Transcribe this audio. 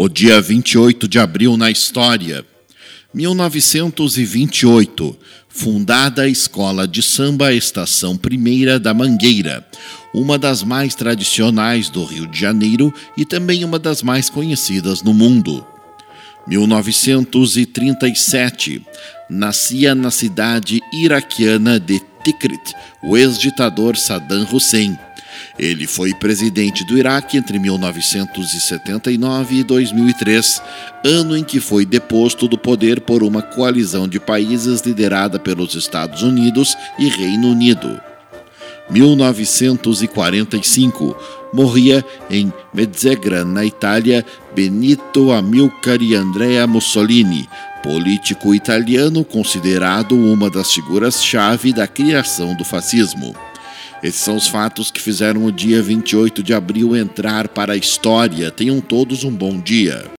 O dia 28 de abril na história. 1928. Fundada a Escola de Samba Estação Primeira da Mangueira, uma das mais tradicionais do Rio de Janeiro e também uma das mais conhecidas no mundo. 1937. Nascia na cidade iraquiana de Tikrit, o ex-ditador Saddam Hussein. Ele foi presidente do Iraque entre 1979 e 2003, ano em que foi deposto do poder por uma coalizão de países liderada pelos Estados Unidos e Reino Unido. 1945 morria em Mezzegra, na Itália, Benito Amilcare Andrea Mussolini, político italiano considerado uma das figuras-chave da criação do fascismo. Esses são os fatos que fizeram o dia 28 de abril entrar para a história. Tenham todos um bom dia.